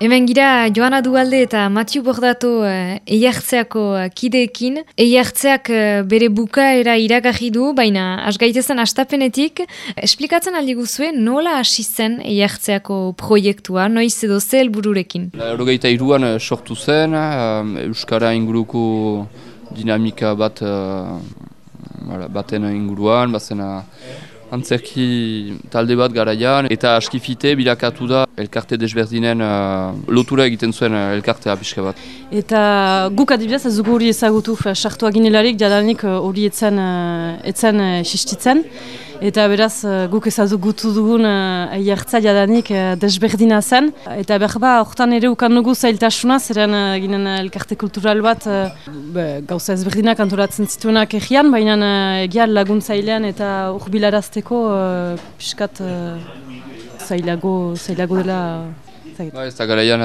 Hemen gira Joana Dualde eta Matiu Bordato uh, eiartzeako uh, kideekin. Eiartzeak uh, bere bukaera iragarri du, baina asgaitezen astapenetik. Esplikatzen aldi guzue, nola hasi zen eiartzeako proiektua, noiz edo zel bururekin? Eurogeita iruan sortu zen, Euskara inguruko dinamika bat baten inguruan, bazena antzerki talde bat garaian, eta askifite bilakatu da elkarte desberdinen uh, lotura egiten zuen uh, elkartea pixka bat. Eta guk adibidez ez dugu hori ezagutu, sartu aginelarik, jadanik uh, hori etzen, uh, etzen uh, Eta beraz, uh, guk ezagutu dugun uh, jartza jadanik uh, desberdina zen. Eta berba, hortan ere ukan dugu zailtasuna, zeren uh, ginen elkarte kultural bat uh, be, gauza ezberdinak antolatzen zituenak egian, baina egian laguntzailean eta urbilarazteko uh, piskat uh, zailago, zailago dela. Ba, ez da garaian,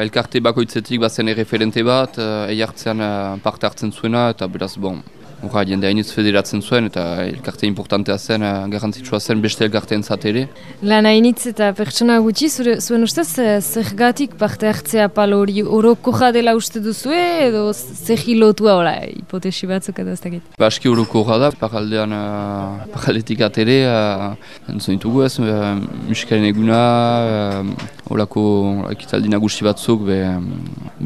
elkarte bakoitzetik bazen erreferente bat, uh, eiartzean uh, parte hartzen zuena, eta beraz, bon, Hora, jende hainitz federatzen zuen eta elkarte importantea zen, uh, garrantzitsua zen beste elkarteen zatele. Lan hainitz eta pertsona gutxi, zure, zuen ustez, eh, zergatik parte hartzea palo hori oroko jadela uste duzue edo hilotua hola, hipotesi batzuk edo ez dakit? Baski oroko jada, paraldean, uh, paraldetik atere, uh, entzun ditugu ez, uh, musikaren eguna, uh, Olako ekitaldi nagusi batzuk be,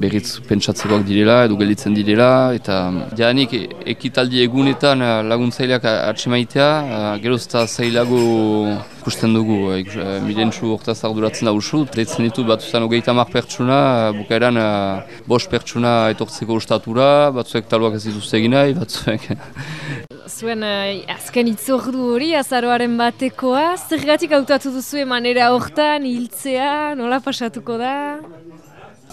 berriz pentsatzekoak direla edo gelditzen direla eta janik ekitaldi egunetan eh, laguntzaileak atsemaitea eh, gero eta zailago ikusten dugu milentsu hortaz arduratzen da usu deitzen ditu bat uzan ogeita mar pertsuna bukaeran bost pertsuna etortzeko ustatura batzuek taluak ez dituzte eginai batzuek Zuen azken itzordu hori, azaroaren batekoa, zergatik hautatu duzu emanera hortan, hiltzea, nola pasatuko da?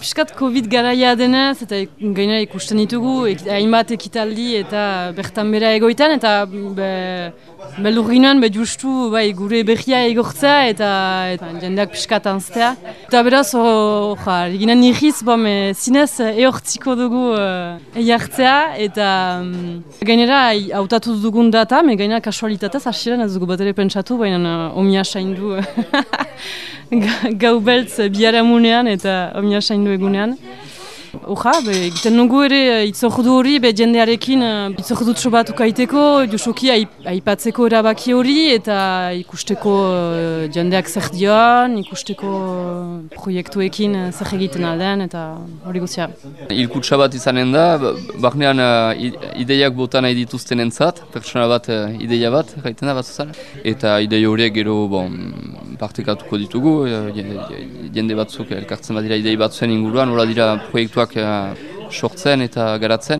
Piskat COVID garaia denez, eta gaina ikusten ditugu, hainbat ekitaldi eta bertan bera egoitan, eta be, beldur ginen, be justu bai, gure berria egortza eta, eta jendeak piskat anztea. Eta beraz, oh, ja, ginen nihiz, bom, e, zinez ehortziko dugu e, eta um, gainera hautatu dugun data, me gaina kasualitatez, hasiren ez dugu bat ere pentsatu, baina uh, omia saindu. gau beltz biharamunean eta omia saindu egunean. Oja, egiten nugu ere eh, itzordu hori, be jendearekin uh, itzordu bat ukaiteko, jusoki aipatzeko erabaki hori eta ikusteko uh, jendeak zer dioan, ikusteko proiektuekin uh, zer egiten aldean eta hori guzia. Ilkutsa bat izanen da, barnean ideiak bota nahi dituzten entzat, pertsona bat ideia bat, gaiten da bat eta ideia horiek gero bon, partekatuko ditugu, jende batzuk elkartzen badira idei batzuen inguruan, hori dira proiektuak sortzen eta garatzen.